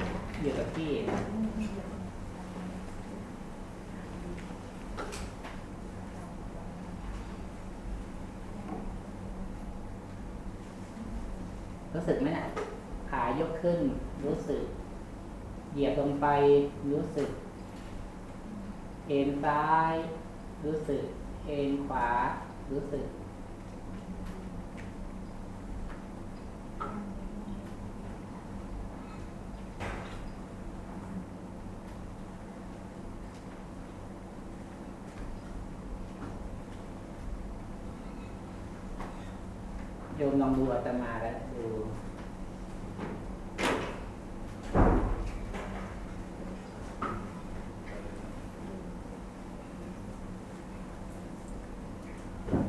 อยู่กับที่รู้สึกไหมนะขายกขึ้น รู้สึก เหยียบลงไป รู้สึก เอ็นซ้าย รู้สึก เอ็นขวา รู้สึก โยมลองดูอาตมาแล้วดู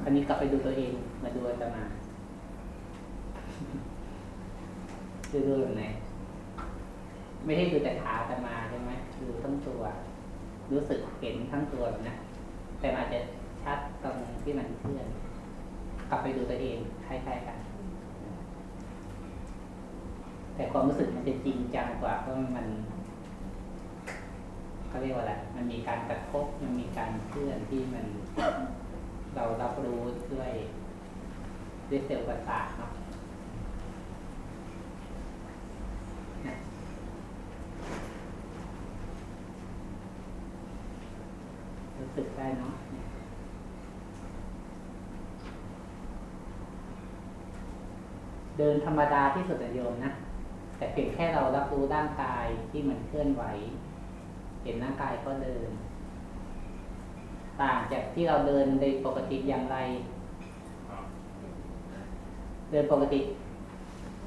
อันนี้ กลับไปดูตัวเองมาดูอาตมาดูดูแบบไหนไม่ใช่ดูแต่ขาอาตมาใช่ไหมดูทั้งตัว รู้สึกเห็นทั้งตัวแบบนะแต่อาจจะชัดตรงที่มันเคลื่อนกลับไปดูตัวเองคล้ายๆกัน แต่ความรู้สึกมันจะจริงจังกว่าเพราะมันเขาเรียกว่าอะไรมันมีการกระทบมันมีการเคลื่อนที่มัน เรารับรู้ด้วย ด้วยเซลล์ประสาทเนาะรู้สึกได้เนาะเดินธรรมดาที่สุดโยมนะ แต่เพียงแค่เรารับรู้ร่างกายที่มันเคลื่อนไหว เห็นร่างกายก็เดิน ต่างจากที่เราเดินในปกติอย่างไร เดินปกติ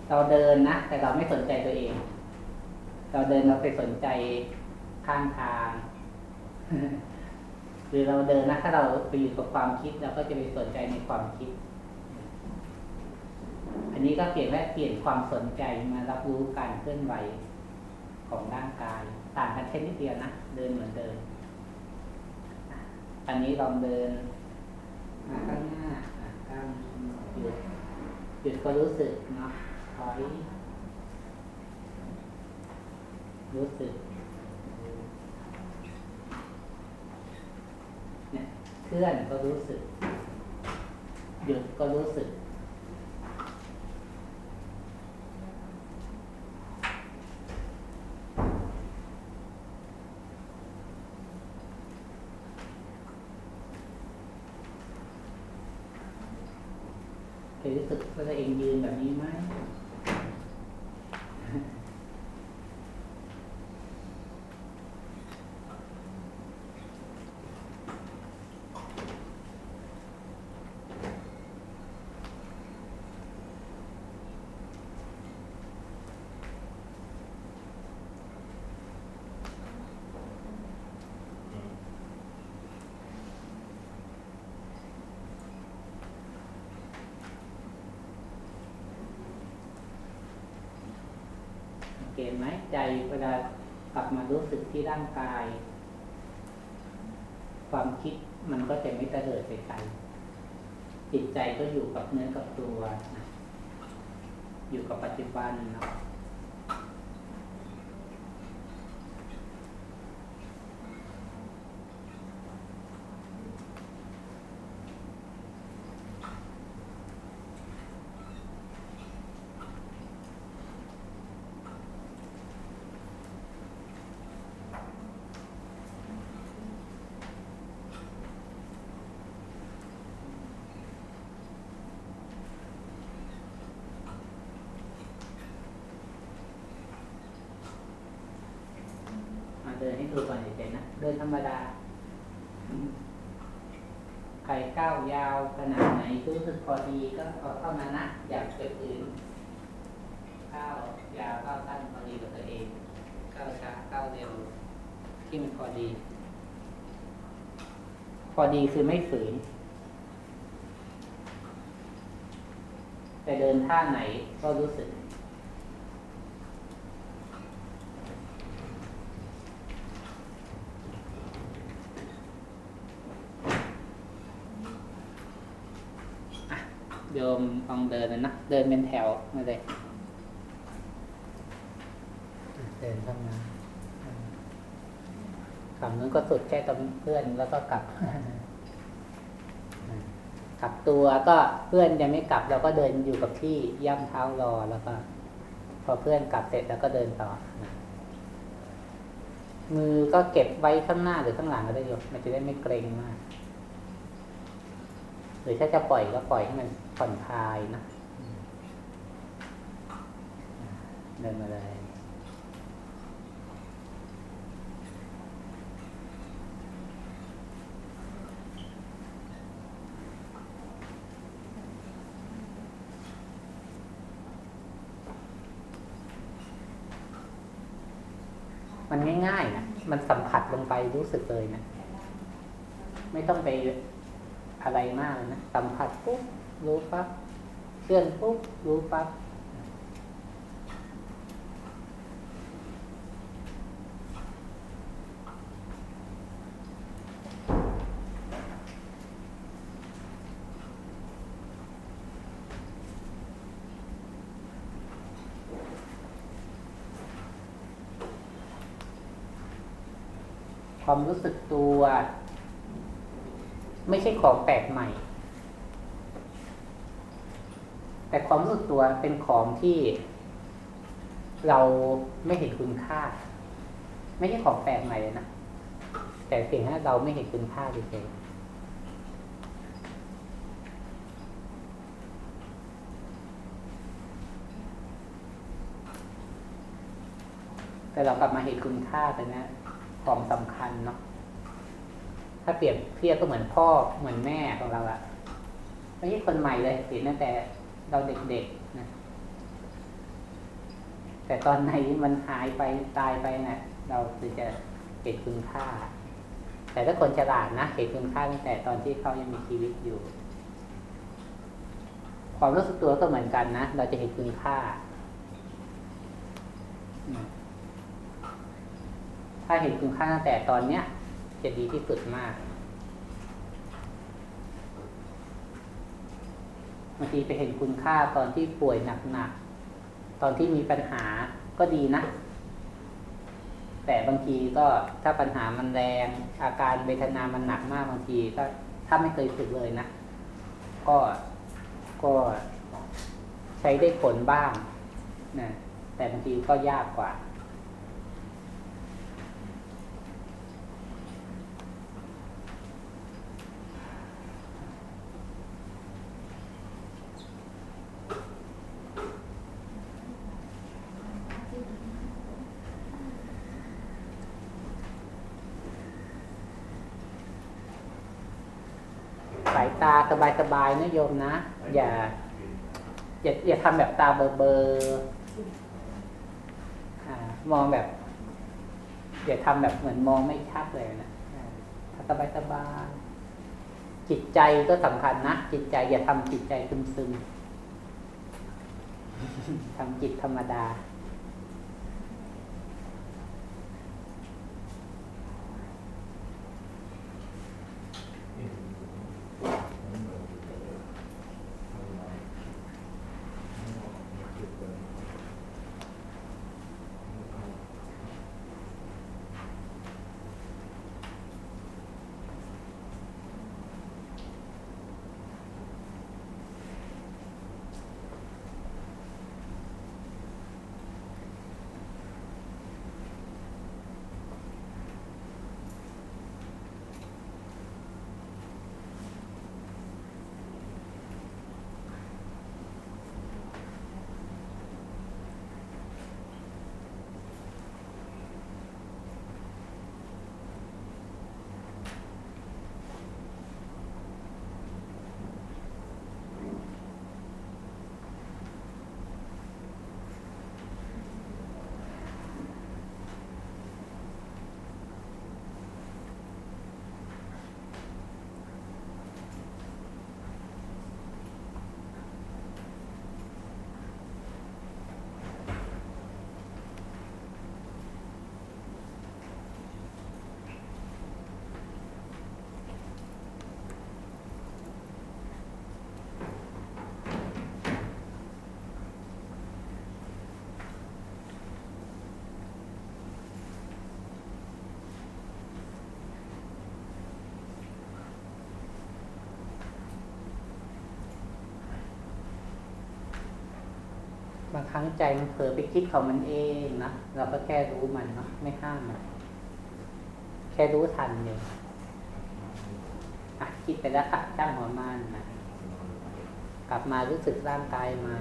เราเดินนะ แต่เราไม่สนใจตัวเอง เราเดินเราไปสนใจข้างทาง หรือเราเดินนะถ้าเราไปอยู่กับความคิดเราก็จะไปสนใจในความคิด อันนี้ก็เปลี่ยนแค่เปลี่ยนความสนใจมารับรู้การเคลื่อนไหวของร่างกาย ต่างกันแค่นิดเดียวนะเดินเหมือนเดิมอันนี้ลองเดินมาข้างหน้าข้างหยุด ยุดก็รู้สึกเนาะถอยรู้สึกเนี่ยเคลื่อนก็รู้สึก หยุดก็รู้สึก เคยรู้สึก ว่าตัวเองยืนแบบนี้ไหม เกตไหมใจเวลากลับมารู้สึกที่ร่างกาย ความคิดมันก็จะไม่กระเดิดไปไกลจิตใจก็อยู่กับเนื้อกับตัวนะอยู่กับปัจจุบันเนาะ เดินธรรมดาใครก้าวยาวขนาดไหนรู้สึกพอดีก็เอาเข้ามานะ อยากเกิดอื่นก้าวยาวก้าวสั้นพอดีกับตัวเองก้าวช้าก้าวเร็วที่มันพอดี พอดีคือไม่ฝืนแต่เดินท่าไหนก็รู้สึก อะโยมลองเดิน เดินเป็นแถวมาเลยเดินเข้ามาฝั่งนู้นก็สุดแค่ตรงเพื่อนแล้วก็กลับ กลับตัวก็เพื่อนยังไม่กลับเราก็เดินอยู่กับที่ย่ำเท้ารอแล้วก็ พอเพื่อนกลับเสร็จแล้วก็เดินต่อ มือก็เก็บไว้ข้างหน้าหรือข้างหลังก็ได้โยมมันจะได้ไม่เกรงมาก หรือถ้าจะปล่อยก็ปล่อยให้มันผ่อนคลายนะ เดินมาเลยมันง่ายๆนะ มันสัมผัสลงไปรู้สึกเลยนะ ไม่ต้องไปอะไรมากนะ สัมผัสปุ๊บรู้ปั๊บเคลื่อนปุ๊บรู้ปั๊บ ความรู้สึกตัว ไม่ใช่ของแปลกใหม่ แต่ความรู้สึกตัวเป็นของที่เราไม่เห็นคุณค่า ไม่ใช่ของแปลกใหม่เลยนะแต่เพียงแค่เราไม่เห็นคุณค่าเฉยแต่เรากลับมาเห็นคุณค่าแต่นะ ของสำคัญเนาะถ้าเปรียบเทียบก็เหมือนพ่อเหมือนแม่ของเราอะไม่ใช่คนใหม่เลยเห็นตั้งแต่เราเด็กๆนะแต่ตอนไหนมันหายไปตายไปนะ่ยเราถึงจะเห็นคุณค่า แต่ถ้าคนฉลาดนะเห็นคุณค่าตั้งแต่ตอนที่เขายังมีชีวิตอยู่ ความรู้สึกตัวก็เหมือนกันนะเราจะเห็นคุณค่า ถ้าเห็นคุณค่าตั้งแต่ตอนเนี้ย จะดีที่สุดมากบางทีไปเห็นคุณค่าตอนที่ป่วยหนักๆตอนที่มีปัญหาก็ดีนะ แต่บางทีก็ถ้าปัญหามันแรง อาการเวทนามันหนักมากบางทีก็ถ้าไม่เคยฝึกเลยนะ ก็ก็ใช้ได้ผลบ้างนะแต่บางทีก็ยากกว่า สายตาสบายๆ นะโยมนะ อย่า อย่าอย่าทำแบบตาเบอเบอร์มองแบบ อย่าทำแบบเหมือนมองไม่ชัดเลยนะสบายสบายๆจิตใจก็สำคัญนะ จิตใจอย่าทำจิตใจซึมๆทำจิตธรรมดา บางครั้งใจมันเผลอไปคิดของมันเองนะเราก็แค่รู้มันเนาะไม่ห้ามมันแค่รู้ทันเองอะคิดไปแล้วค่ะจ้างหัวมันนะกลับมารู้สึกร่างกายใหม่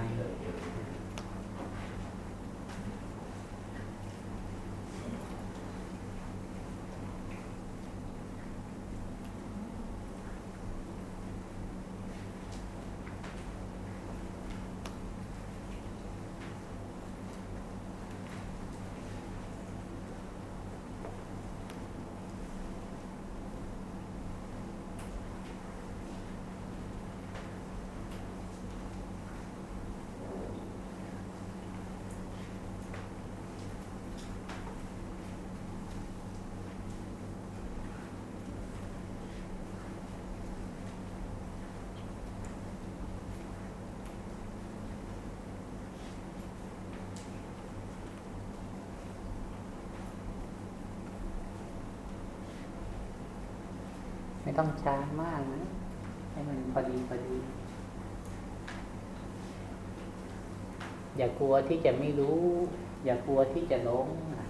ช้ามากนะให้มันพอดีพอดี อย่ากลัวที่จะไม่รู้ อย่ากลัวที่จะหลงนะ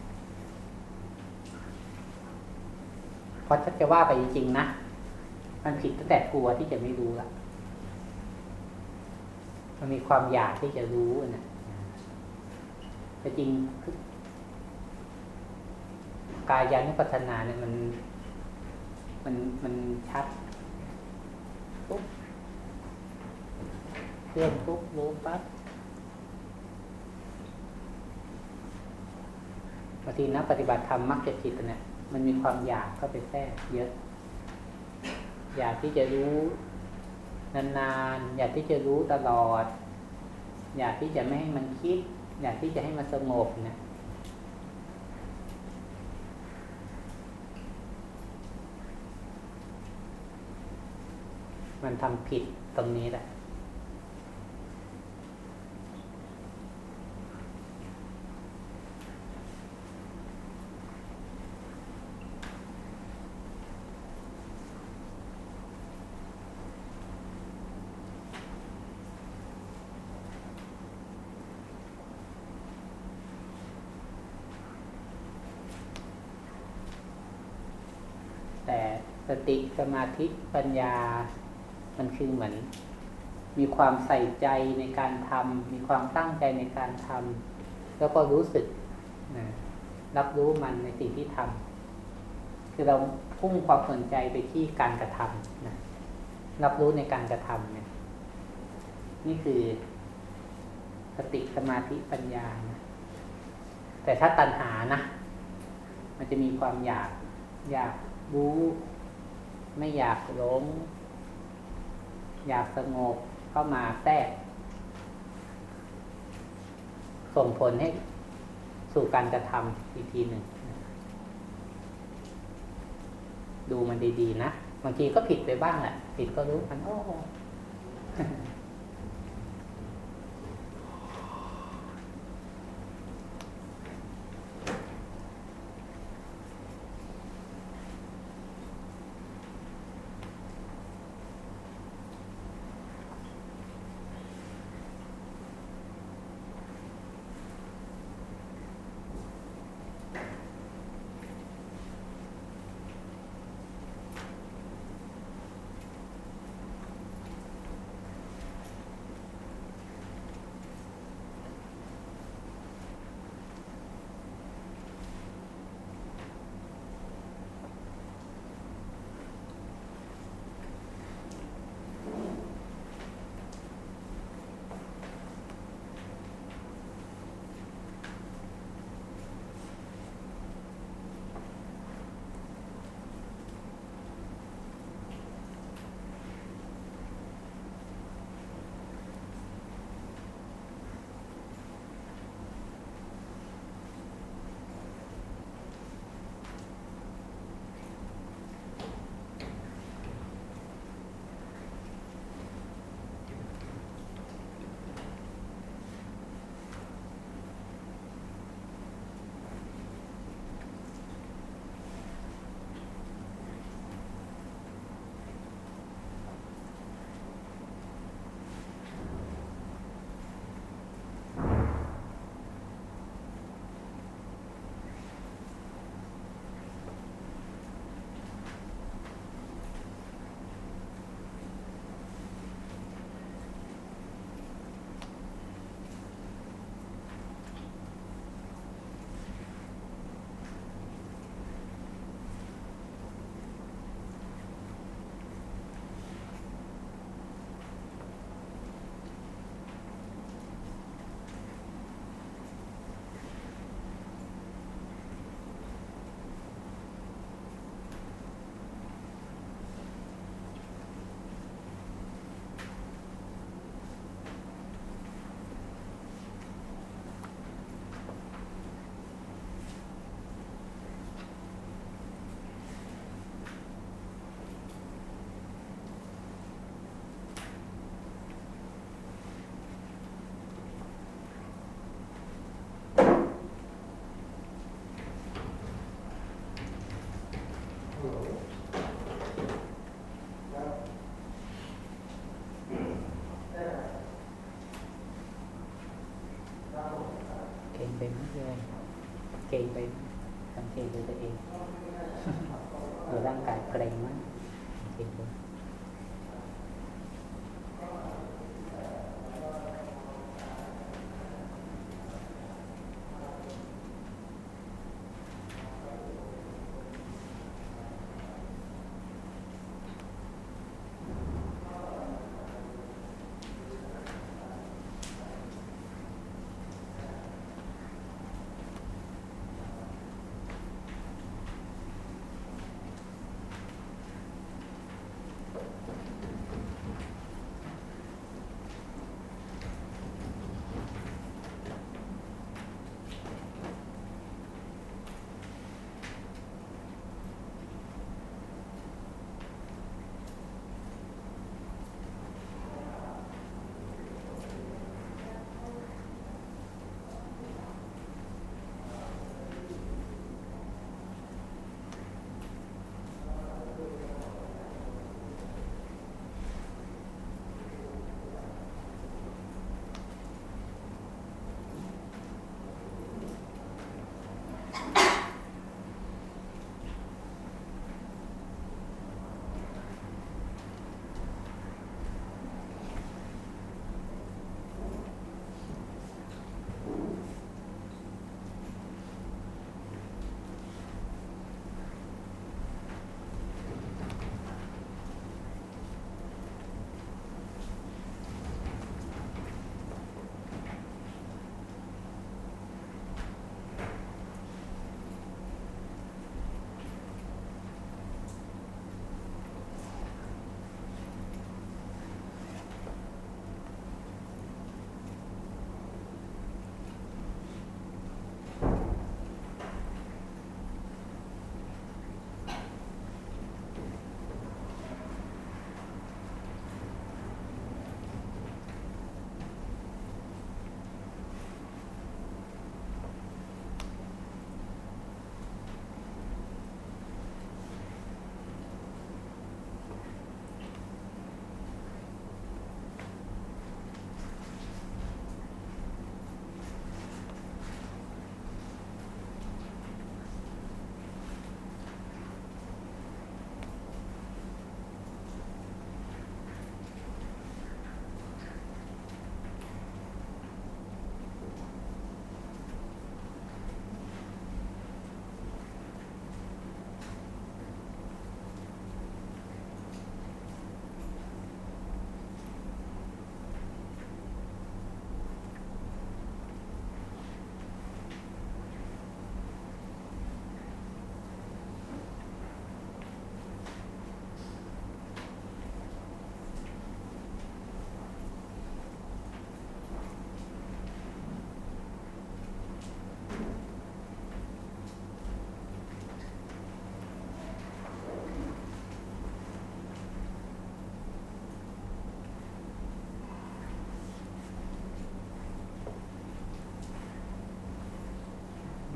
เพราะถ้าจะว่าไปจริงๆนะมันผิดตั้งแต่กลัวที่จะไม่รู้ละมันมีความอยากที่จะรู้นะแต่จริงกายานุปัสสนาเนี่ยมัน มันมันชัดปุ๊บเคลื่อนปุ๊บรู้ปั๊บบางทีนักปฏิบัติธรรมมักจะจิตเนี่ยมันมีความอยากเข้าไปแทรกเยอะ อยากที่จะรู้นานๆอยากที่จะรู้ตลอด อยากที่จะไม่ให้มันคิด อยากที่จะให้มันสงบเนี่ย มันทำผิดตรงนี้แหละแต่สติสมาธิปัญญา มันคือเหมือน มีความใส่ใจในการทำมีความตั้งใจในการทำแล้วก็รู้สึกนะรับรู้มันในสิ่งที่ทำคือเราพุ่งความสนใจไปที่การกระทำนะรับรู้ในการกระทำเนี่ย นี่คือสติสมาธิปัญญานะแต่ถ้าตัณหานะมันจะมีความอยาก อยากรู้ ไม่อยากหลง อยากสงบเข้ามาแทรก ส่งผลให้สู่การกระทำอีกทีหนึ่ง ดูมันดีๆนะ บางทีก็ผิดไปบ้างแหละ ผิดก็รู้มันโอ้อ เกรงไปสังเก่งไปตัวเองหรือร่างกายเกรงมั้ย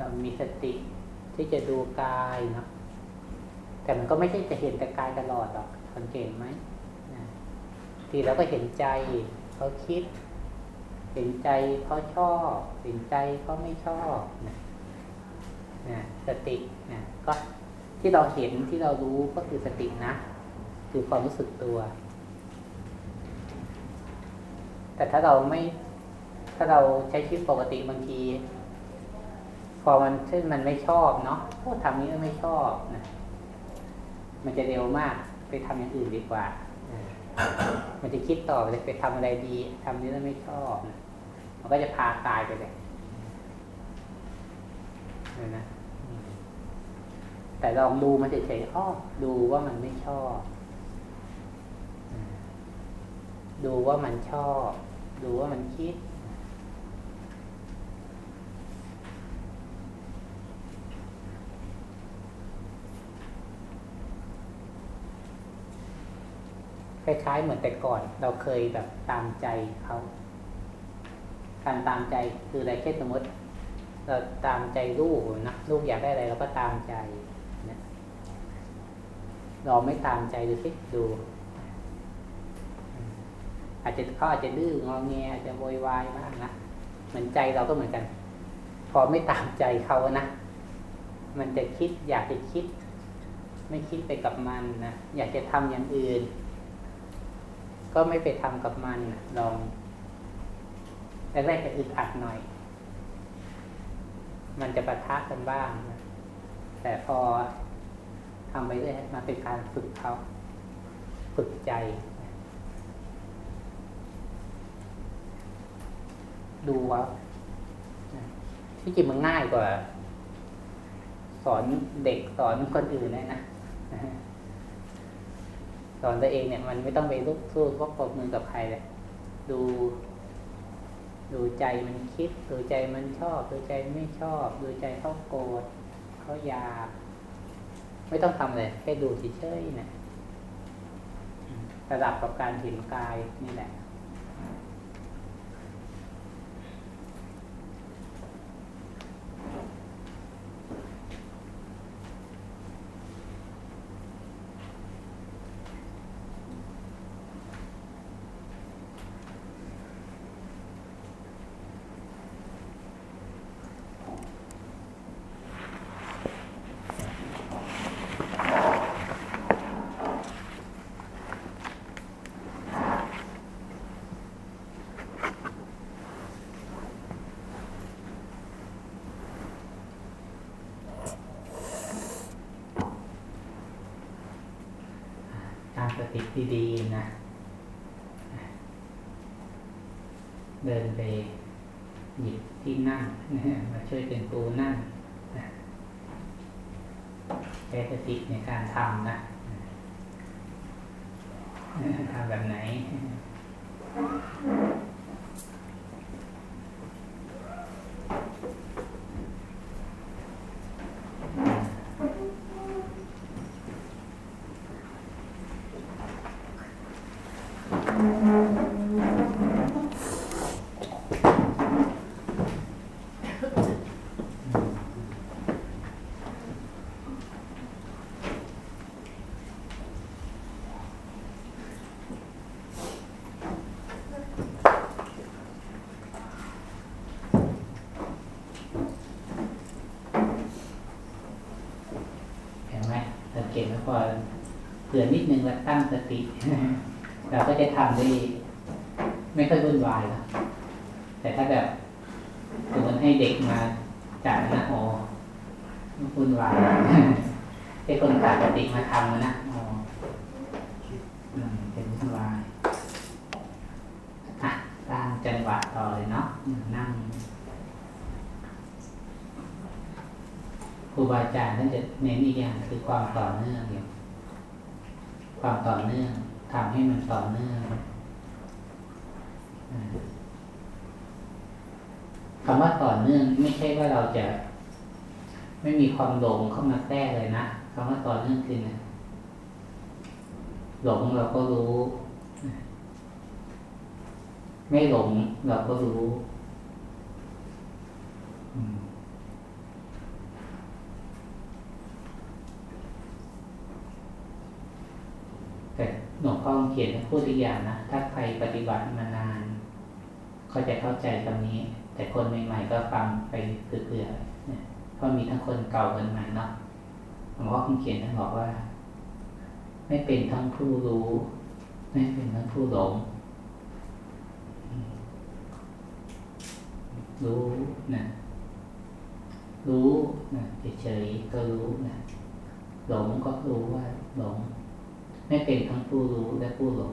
เรามีสติที่จะดูกายเนาะแต่มันก็ไม่ใช่จะเห็นแต่กายตลอดหรอกสังเกตไหมนะทีเราก็เห็นใจเขาคิด เห็นใจเขาชอบ เห็นใจเขาไม่ชอบนะนะสตินะก็ที่เราเห็นที่เรารู้ก็คือสตินะ คือความรู้สึกตัว แต่ถ้าเราไม่ถ้าเราใช้ชีวิตปกติบางที พอมันเช่นมันไม่ชอบเนาะโอ้ทำนี้ไม่ชอบนะมันจะเร็วมากไปทำอย่างอื่นดีกว่า มันจะคิดต่อไปไปทำอะไรดีทำนี้แล้วไม่ชอบนะมันก็จะพาตายไปเลยนะแต่ลองดูมันเฉยๆอ้อดูว่ามันไม่ชอบ ดูว่ามันชอบ ดูว่ามันคิด คล้ายๆ เหมือนแต่ก่อน เราเคยแบบตามใจเขาการตามใจคืออะไรเช่นสมมติ เราตามใจลูกนะลูกอยากได้อะไรเราก็ตามใจนะเราไม่ตามใจดูสิดูอาจจะเขาอาจจะดื้องอแงอาจจะโวยวายบ้างนะเหมือนใจเราก็เหมือนกัน พอไม่ตามใจเขานะมันจะคิดอยากจะคิด ไม่คิดไปกับมันนะอยากจะทำอย่างอื่น ก็ไม่ไปทำกับมันลองแรกๆจะอึดอัดหน่อย มันจะปะทะกันบ้าง แต่พอทำไปเรื่อยมันเป็นการฝึกเขาฝึกใจ ดูว่าที่จริงมันง่ายกว่า สอนเด็กสอนคนอื่นเลยนะ สอนตัวเองเนี่ย มันไม่ต้องไปลุกสู้พวกปกมือกับใครเลยดู ดูใจมันคิด ดูใจมันชอบ ดูใจไม่ชอบ ดูใจเขาโกรธเขาอยากไม่ต้องทำเลยแค่ดูเฉยๆนะระดับกับการเห็นกายนี่แหละ ติดีๆนะเดินไปหยิบที่นั่งมาช่วยเป็นปูนั่งใช้สติในการทำนะทำแบบไหน เห็นไหมสังเกตแล้วพ อเผื่อนิดนึงแล้วตั้งสติ เราก็จะทำได้ ไม่ค่อยวุ่นวายแล้วแต่ถ้าแบบสมมติให้เด็กมาจัดนะโอ้วุ่นวายให้คนขาดสติมาทำนะอ๋ออืมเป็นวุ่นวายอะสร้างจังหวะต่อเลยเนาะอืมนั่งครูบาอาจารย์ท่านจะเน้นอีกอย่างคือความต่อเนื่องเนี่ยความต่อเนื่องทำให้มันต่อเนื่องอ่าคำว่าต่อเนื่อง ไม่ใช่ว่าเราจะ ไม่มี ความหลงเข้ามาแทรกเลยนะคำว่าต่อเนื่องคือนะหลงเราก็รู้ ไม่หลงเราก็รู้แต่หลวงพ่อเขียนพูดอีกอย่างนะ ถ้าใครปฏิบัติมานาน ก็จะเข้าใจตรงนี้ แต่คนใหม่ๆก็ฟังไปเผื่อๆ เนี่ยเพราะมีทั้งคนเก่าคนใหม่เนาะหลวงพ่อคงเขียนท่านบอกว่า ไม่เป็นทั้งผู้รู้ ไม่เป็นทั้งผู้หลง รู้นะรู้นะเฉยๆก็รู้นะหลงก็รู้ว่าหลง ไม่เป็นทั้งผู้รู้และผู้หลง